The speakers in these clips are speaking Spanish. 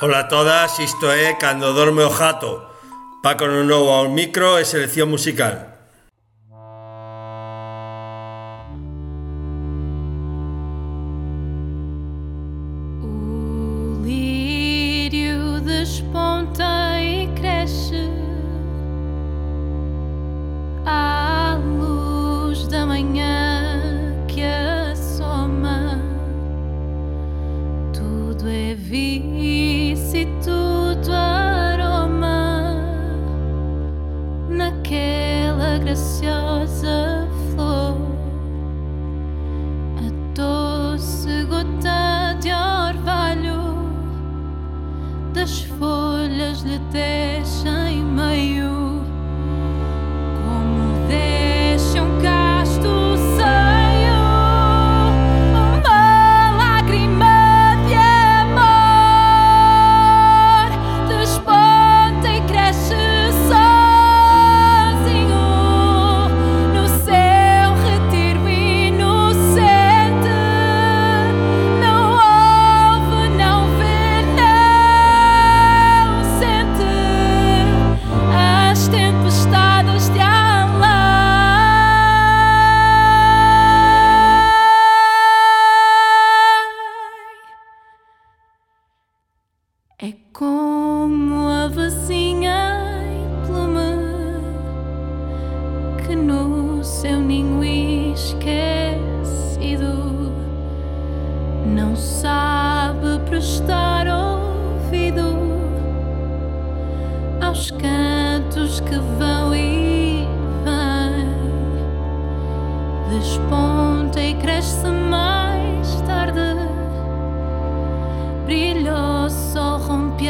Ola a todas, isto é Cando dorme o jato. Paco no novo ao micro e selección musical. Sabe prestar ouvido aos cantos que vão e vêm. Desponta e cresce mais tarde. Brilha o sol, rompe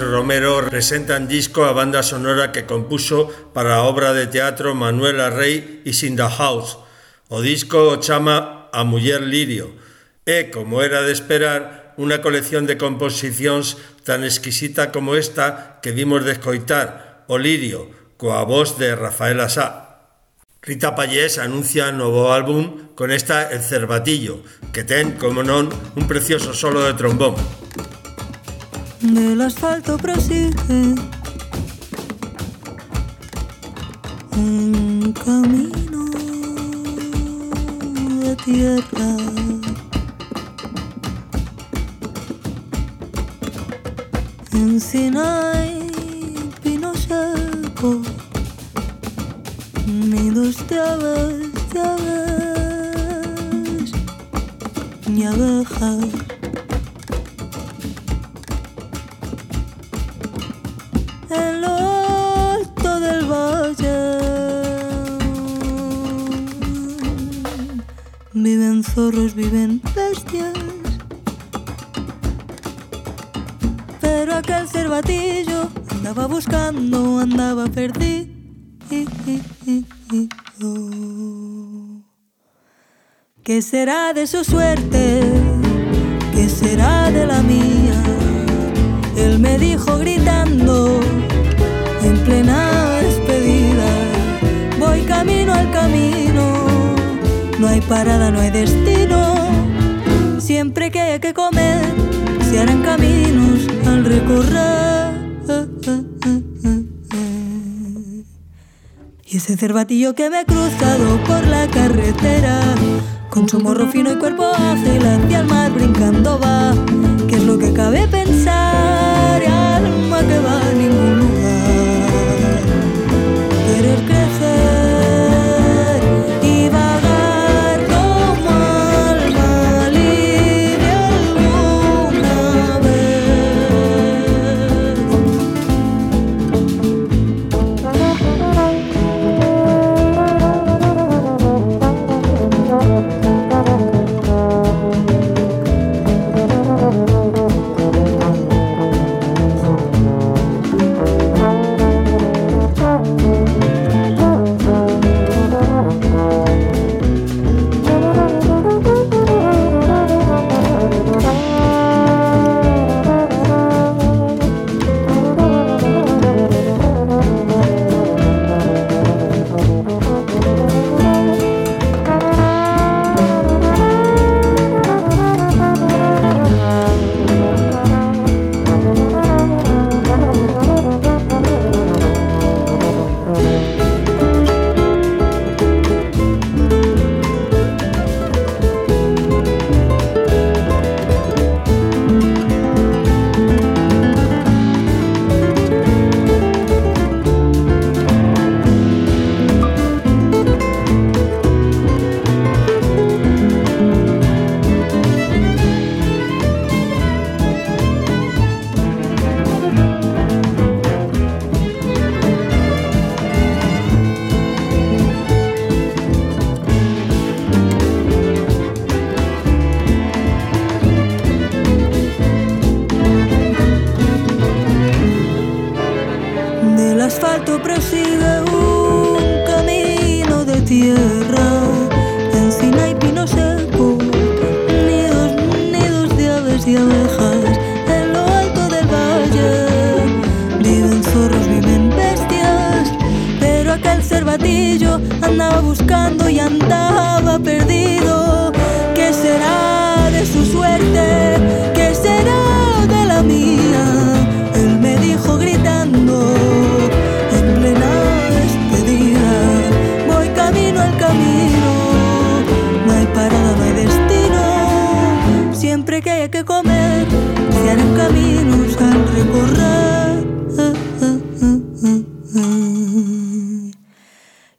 Romero presenta en disco a banda sonora que compuso para obra de teatro Manuela Rey e Sinda House. O disco chama A Muller Lirio. É, como era de esperar, unha colección de composicións tan exquisita como esta que vimos de escoitar, O Lirio, coa voz de Rafaela Sá. Rita Pallés anuncia novo álbum con esta El Cervatillo, que ten, como non, un precioso solo de trombón. Del asfalto prosigue un camino de tierra. Encina y pino seco, nidos de aves, de aves y abejas. Zorros, viven bestias. Pero aquel cervatillo andaba buscando, andaba perdido. ¿Qué será de su suerte? ¿Qué será de la mía? Él me dijo gritando hay parada, no hay destino, siempre que haya que comer, se harán caminos al recorrer. Y ese cervatillo que me ha cruzado por la carretera, con su morro fino y cuerpo ágil hacia el mar brincando va, ¿qué es lo que cabe pensar? Alma que va ningún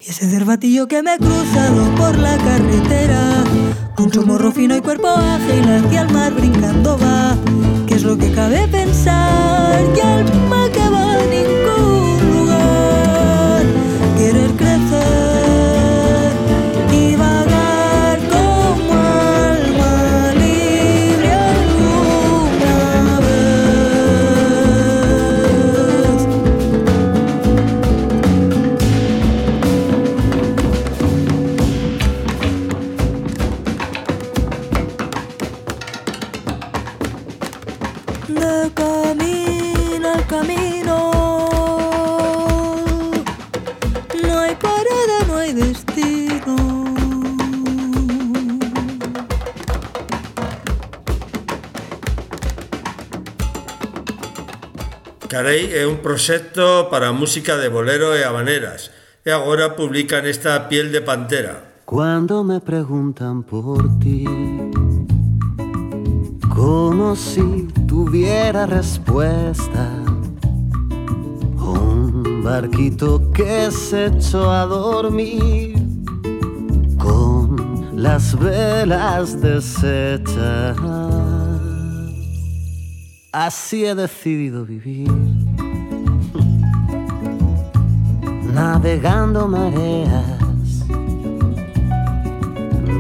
Y ese cervatillo que me ha cruzado por la carretera, con su morro fino y cuerpo ágil hacia el mar brincando va. ¿Qué es lo que cabe pensar? Que alma que va Un proxecto para música de bolero e habaneras e agora publican esta Piel de Pantera. Cuando me preguntan por ti, como si tuviera respuesta, un barquito que se echó a dormir con las velas deshechas. Así he decidido vivir, navegando mareas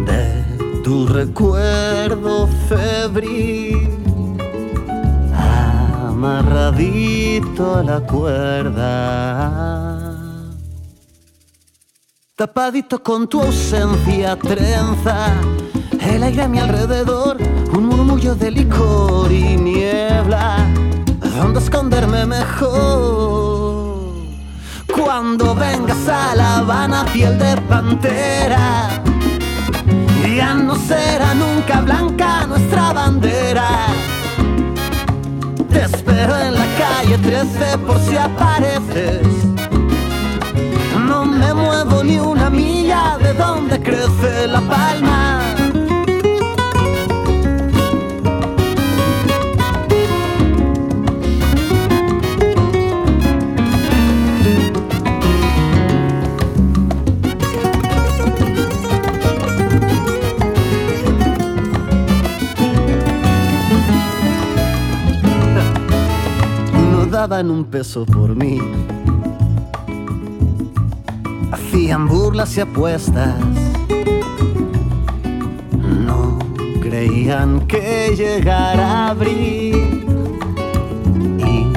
de tu recuerdo febril, amarradito a la cuerda. Tapadito con tu ausencia trenza el aire a mi alrededor, un murmullo de licor y niebla. ¿Dónde esconderme mejor? Cuando vengas a La Habana, piel de pantera, ya no será nunca blanca nuestra bandera. Te espero en la calle 13 por si apareces. No me muevo ni una milla de donde crece la palma. Daban un peso por mí. Hacían burlas y apuestas. No creían que llegara abril. Y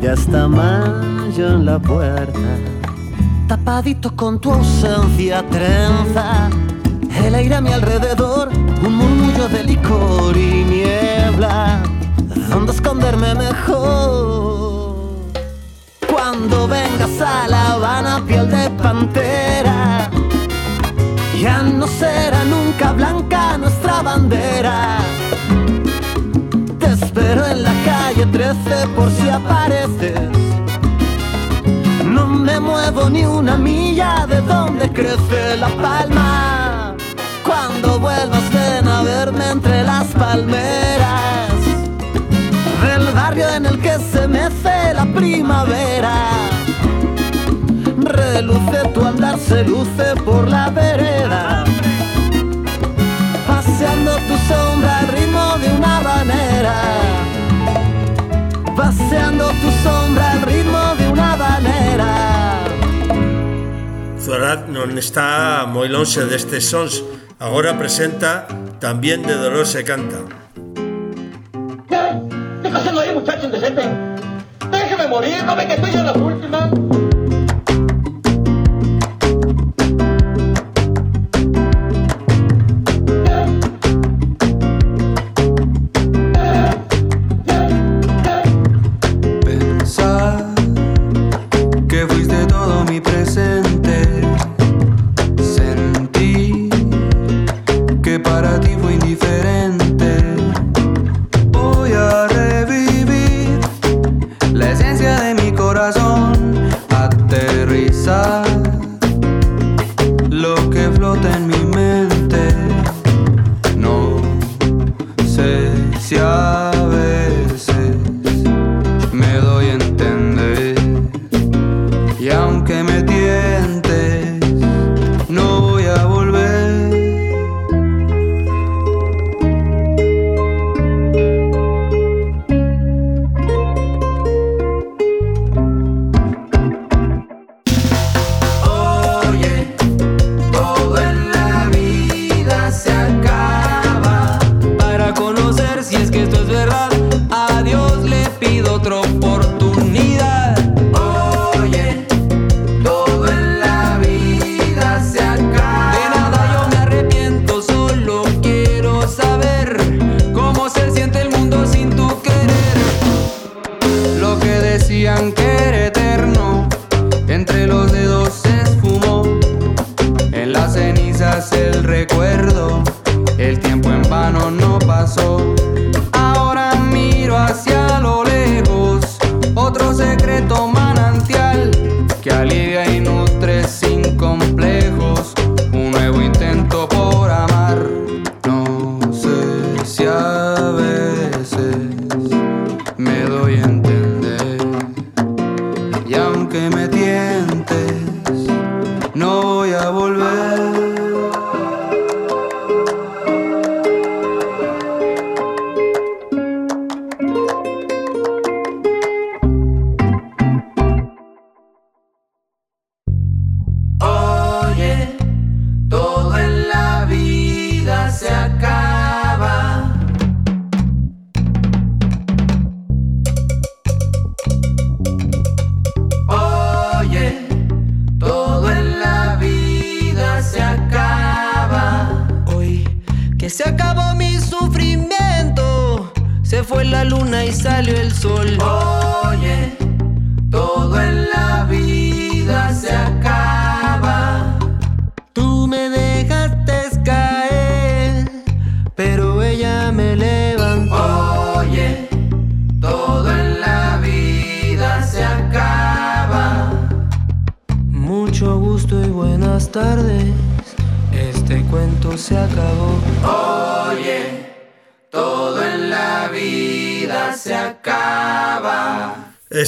ya está mayo en la puerta. Tapadito con tu ausencia trenza. El aire a mi alrededor, un murmullo de licor y niebla. ¿Dónde esconderme mejor? Cuando vengas a La Habana, piel de pantera, ya no será nunca blanca nuestra bandera. Te espero en la calle 13 por si apareces. No me muevo ni una milla de donde crece la palma. Cuando vuelvas ven a verme entre las palmeras del barrio en el que se mece la primavera. Reluce tu andar, se luce por la vereda, paseando tu sombra al ritmo de una habanera. Paseando tu sombra al ritmo de una habanera. Zorat non está moi lonxe destes sons, agora presenta También de dolor se canta. Morir, no ve que estoy en las últimas.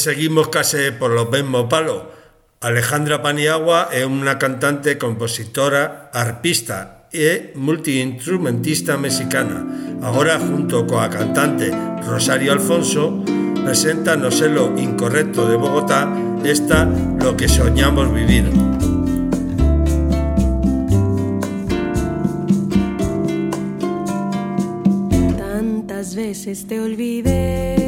seguimos casi por los mismos palos. Alejandra Paniagua es una cantante, compositora, arpista e multiinstrumentista mexicana. Ahora, junto con la cantante Rosario Alfonso, presenta No sé lo incorrecto de Bogotá, esta lo que soñamos vivir. Tantas veces te olvidé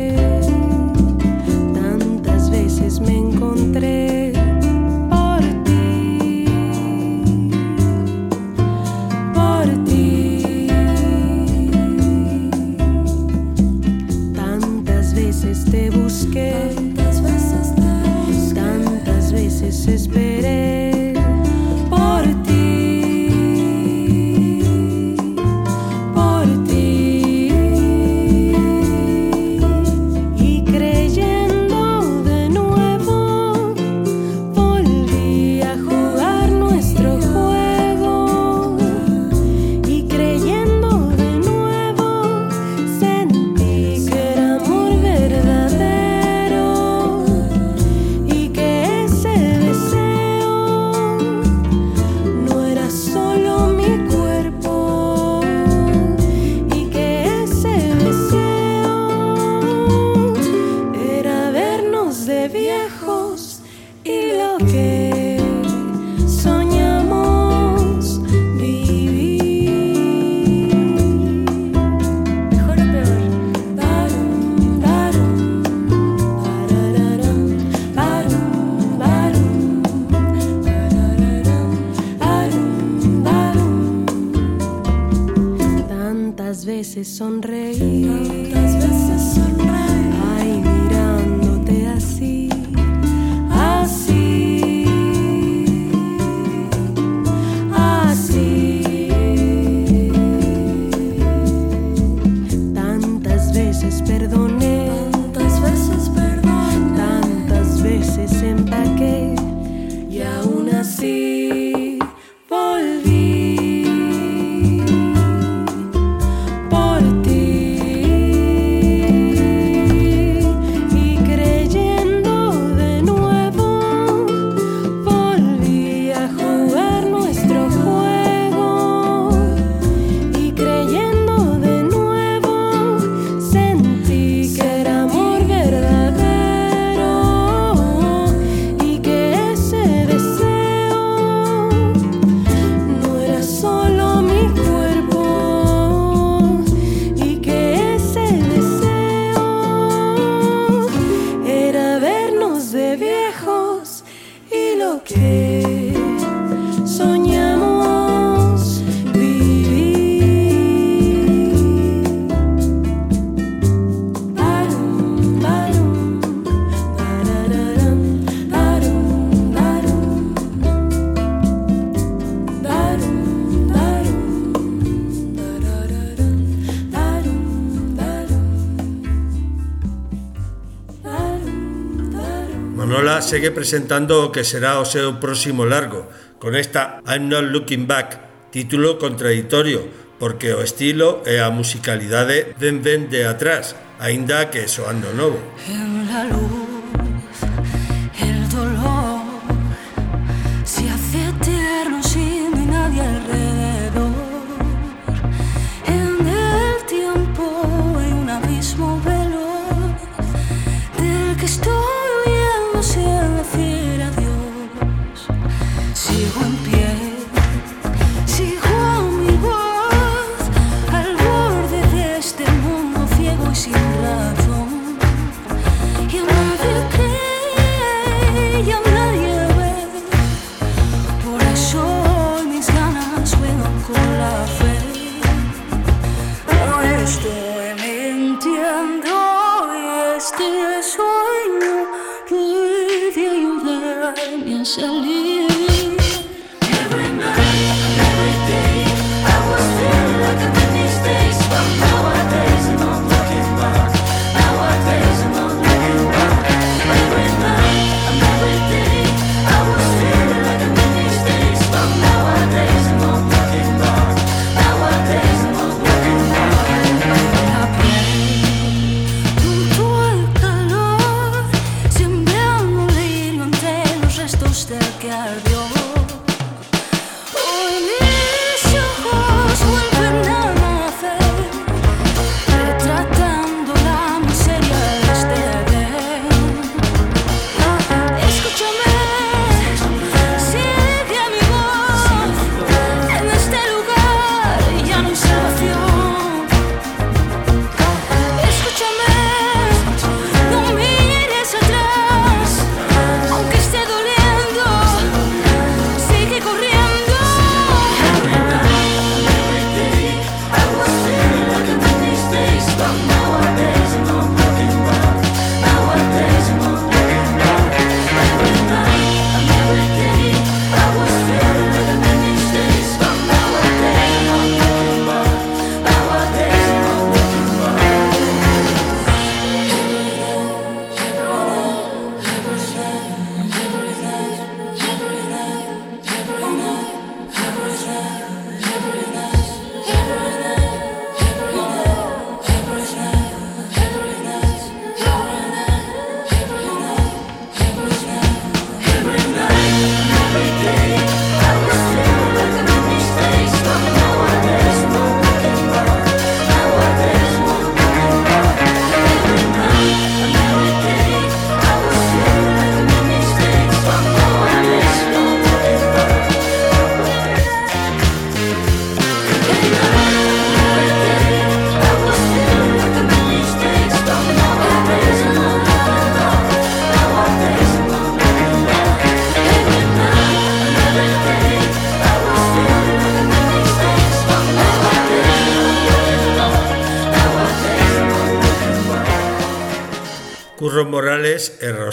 segue presentando o que será o seu próximo largo, con esta I'm Not Looking Back, título contradictorio, porque o estilo e a musicalidade ven ben de atrás, aínda que soando novo. Eh,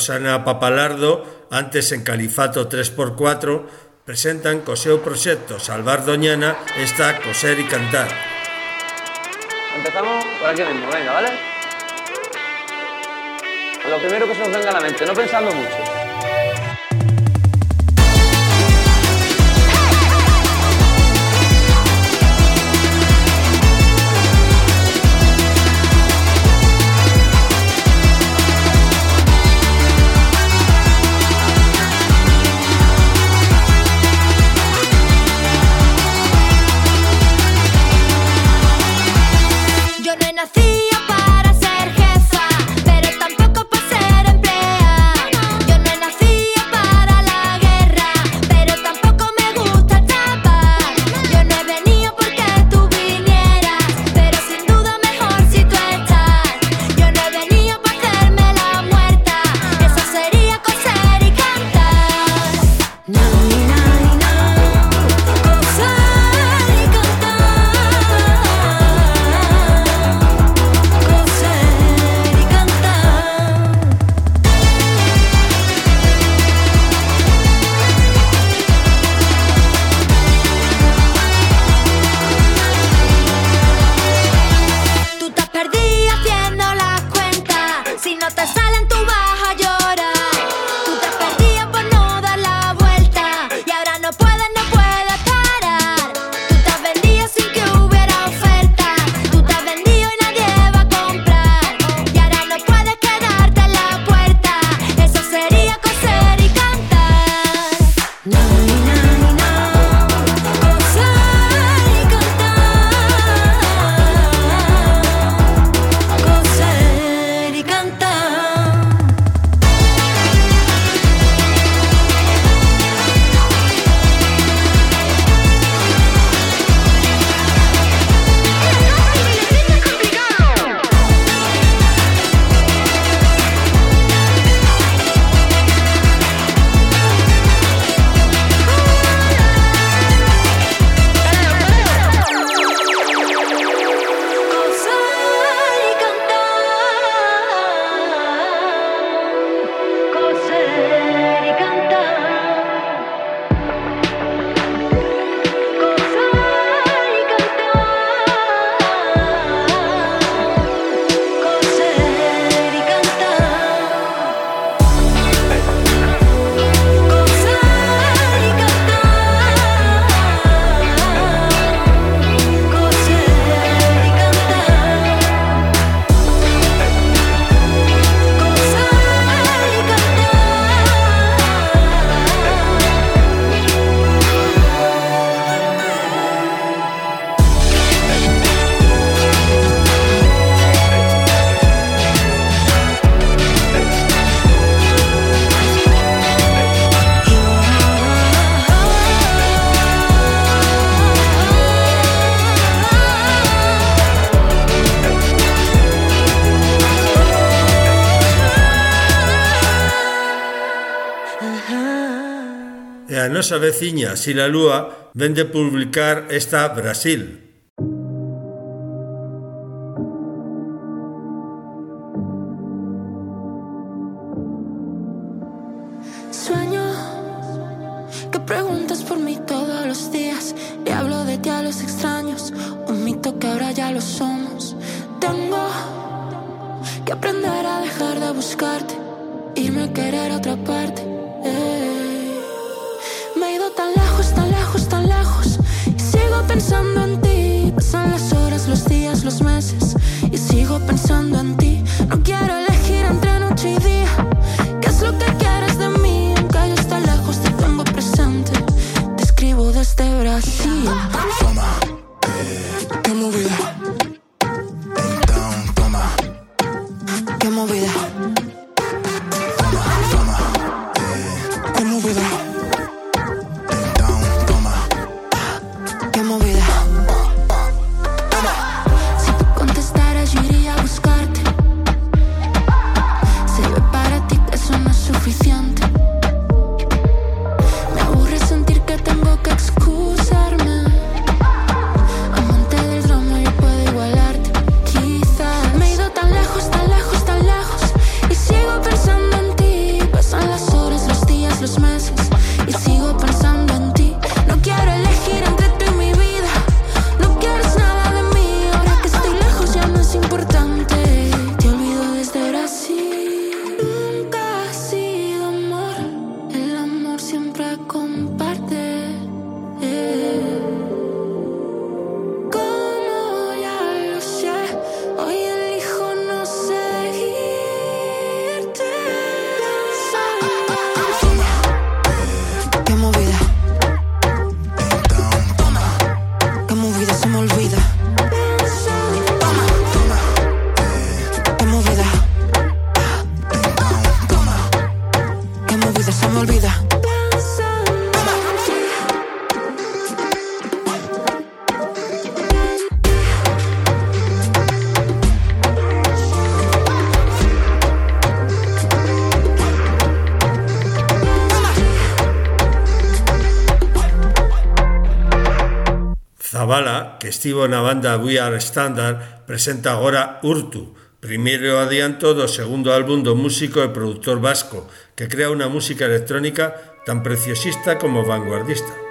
Rosana Papalardo, antes en Califato 3x4, presentan co seu proxecto Salvar Doñana esta Coser e Cantar. Empezamos por aquí mismo, venga, vale? Lo primero que se nos venga a la mente, no pensando mucho. nos aveciña Sinalúa ven de publicar esta Brasil, que movida. Down, toma. Que movida. estivo na banda We Are Standard presenta agora Urtu, primeiro adianto do segundo álbum do músico e produtor vasco, que crea unha música electrónica tan preciosista como vanguardista.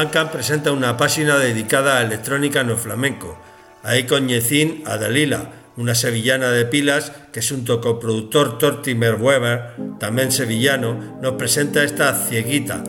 Bandcamp presenta una página dedicada á electrónica no flamenco. Aí coñecín a Dalila, una sevillana de Pilas que xunto co produtor Tortimer Weber, también sevillano, nos presenta esta cieguita,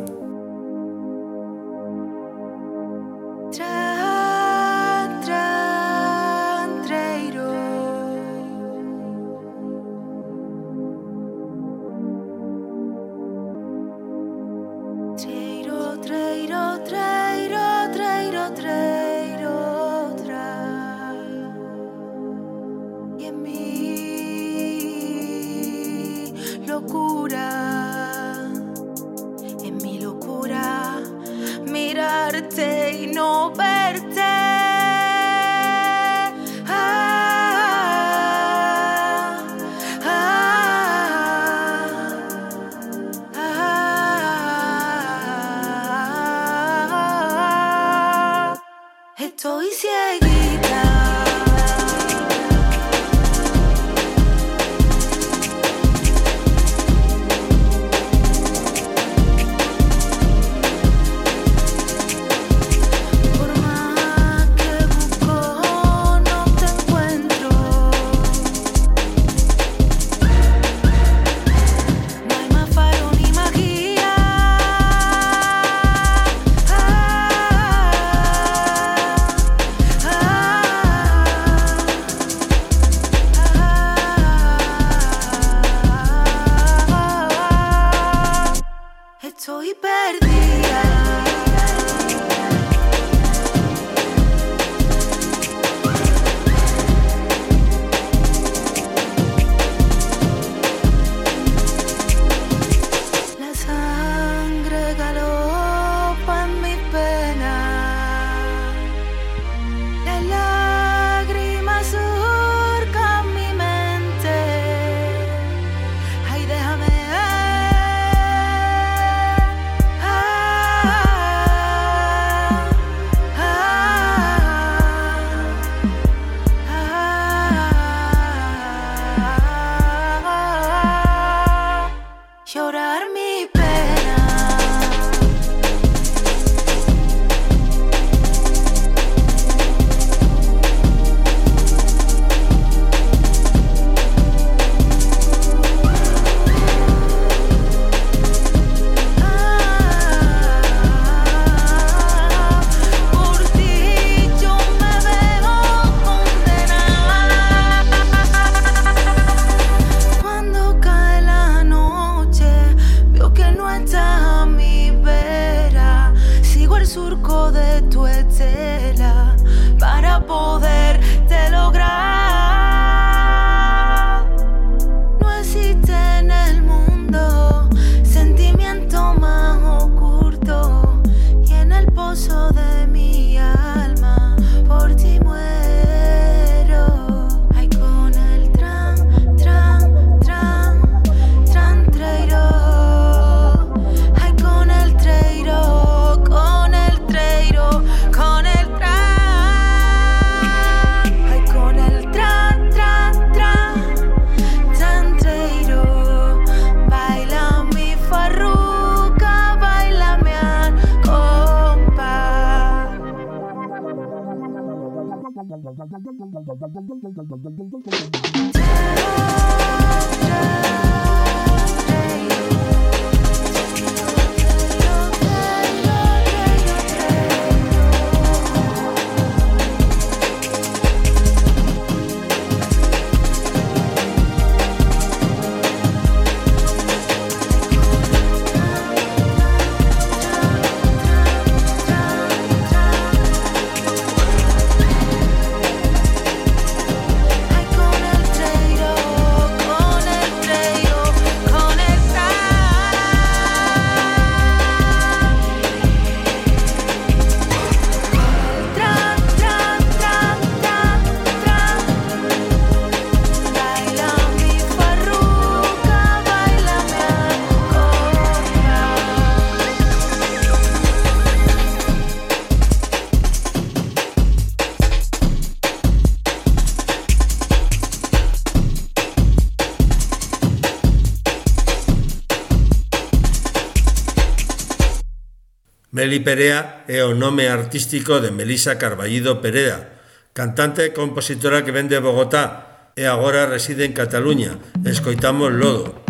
Meli Perea é o nome artístico de Melisa Carballido Perea, cantante e compositora que vende Bogotá e agora reside en Cataluña. Escoitamos Lodo.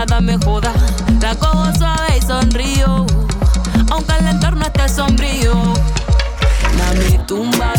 nada me joda. La cojo suave y sonrío, aunque el entorno esté sombrío. Mami, tumba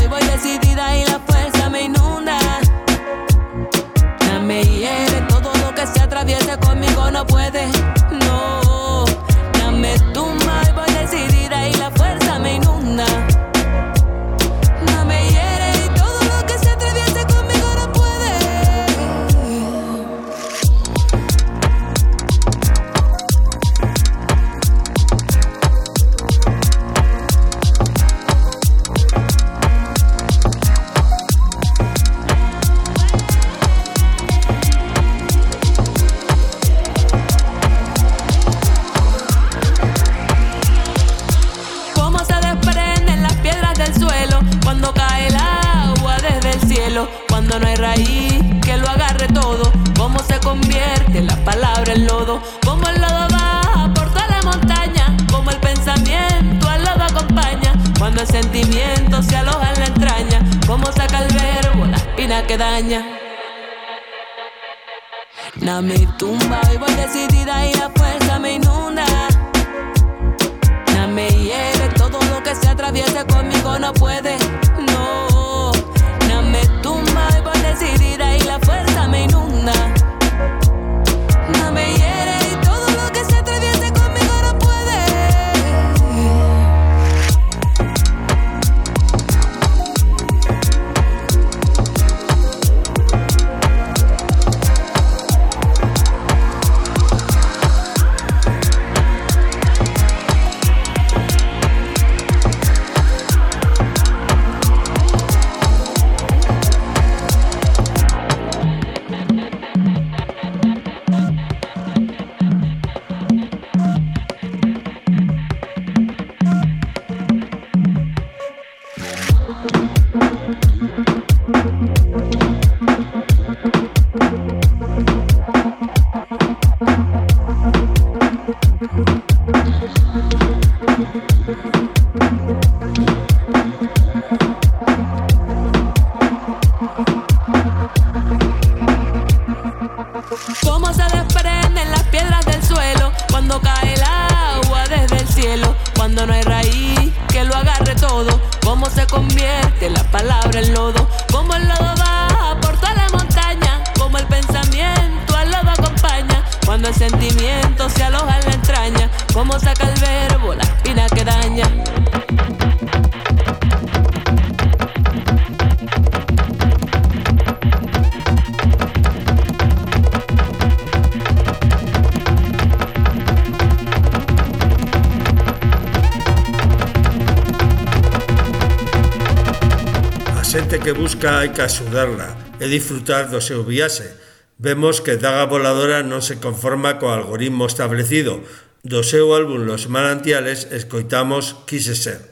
música hai que axudarla e disfrutar do seu viaxe. Vemos que Daga Voladora non se conforma co algoritmo establecido. Do seu álbum Los Manantiales escoitamos Quise Ser.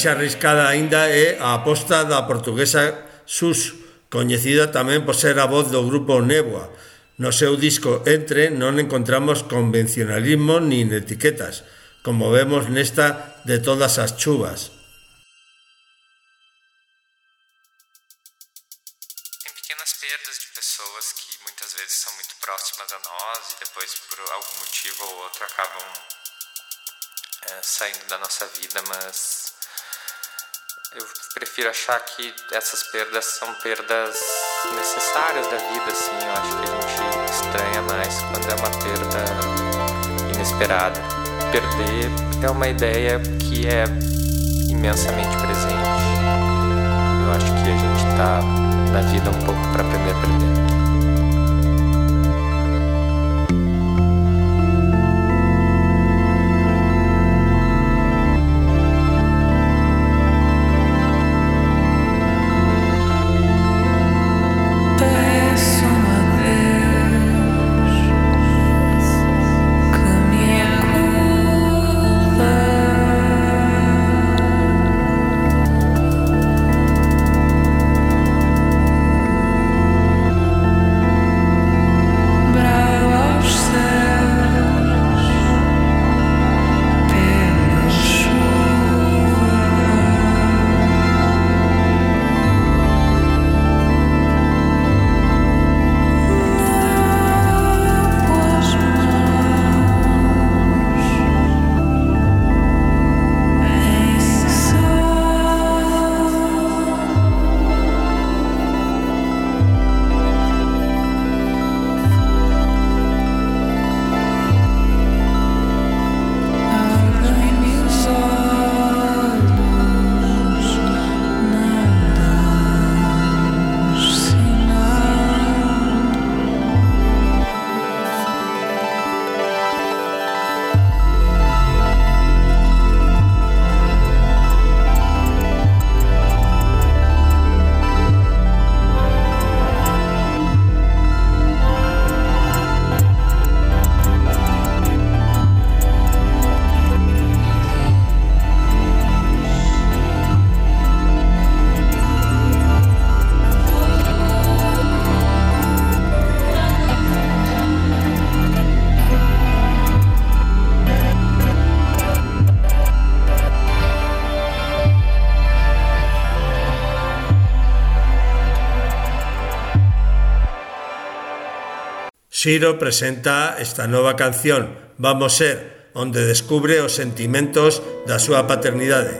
máis arriscada aínda é a aposta da portuguesa Sus, coñecida tamén por ser a voz do grupo Neboa. No seu disco Entre non encontramos convencionalismo nin etiquetas, como vemos nesta de todas as chuvas. Tem pequenas perdas de pessoas que muitas vezes são muito próximas a nós e depois por algum motivo ou outro acabam é, saindo da nossa vida, mas eu prefiro achar que essas perdas são perdas necessárias da vida, assim. Eu acho que a gente estranha mais quando é uma perda inesperada. Perder é uma ideia que é imensamente presente. Eu acho que a gente tá na vida um pouco para aprender a perder. Shiro presenta esta nova canción, Vamos Ser, onde descubre os sentimentos da súa paternidade.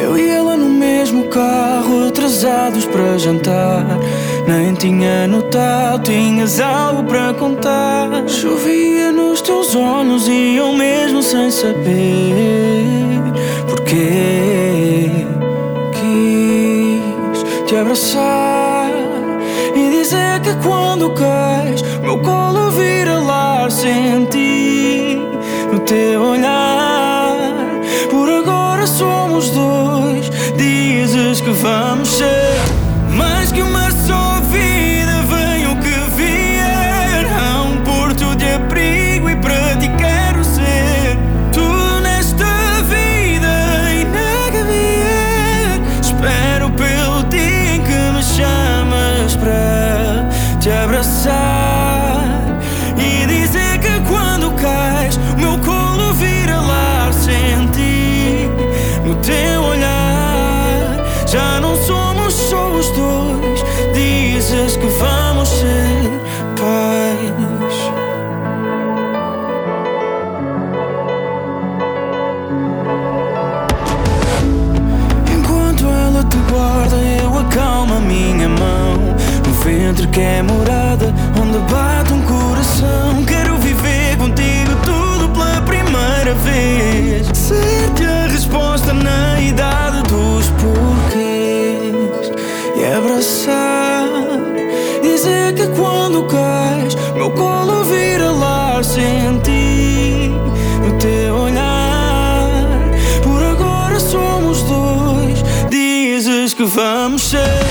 Eu e ela no mesmo carro, atrasados para jantar. Nem tinha notado, tinhas algo para contar. Chovia nos teus olhos e eu mesmo sem saber porquê. Abraçar e dizer que quando cais, meu colo vira lar sem ti. No teu olhar, por agora somos dois. Dizes que vamos ser Sự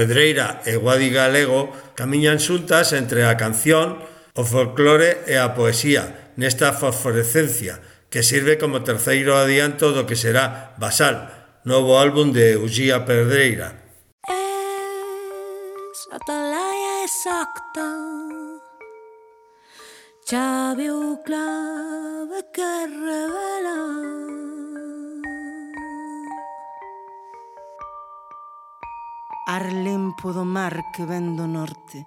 Pedreira e Guadi Galego camiñan xuntas entre a canción, o folclore e a poesía nesta fosforescencia que sirve como terceiro adianto do que será Basal, novo álbum de Uxía Pedreira. Es a talaia exacta Xa o clave que revela ar limpo do mar que ven do norte,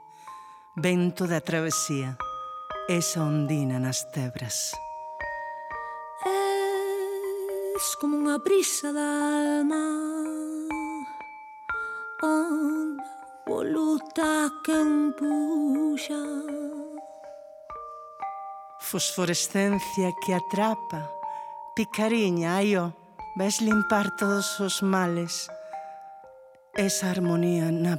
vento da travesía, esa ondina nas tebras. Es como unha brisa da alma Onda voluta que empuxa Fosforescencia que atrapa Picariña, aio, ves limpar todos os males Esa armonía na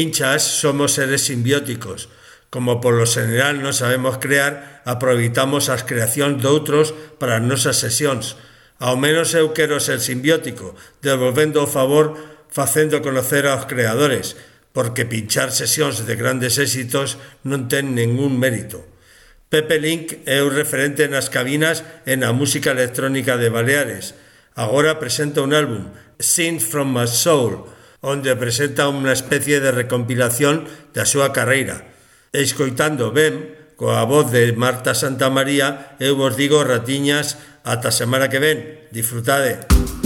pinchas somos seres simbióticos. Como por lo general non sabemos crear, aproveitamos as creacións doutros para as nosas sesións. Ao menos eu quero ser simbiótico, devolvendo o favor facendo conocer aos creadores, porque pinchar sesións de grandes éxitos non ten ningún mérito. Pepe Link é o referente nas cabinas e na música electrónica de Baleares. Agora presenta un álbum, Scenes from My Soul, onde presenta unha especie de recompilación da súa carreira. Escoitando ben, coa voz de Marta Santa María, eu vos digo ratiñas ata semana que ven. Disfrutade. Disfrutade.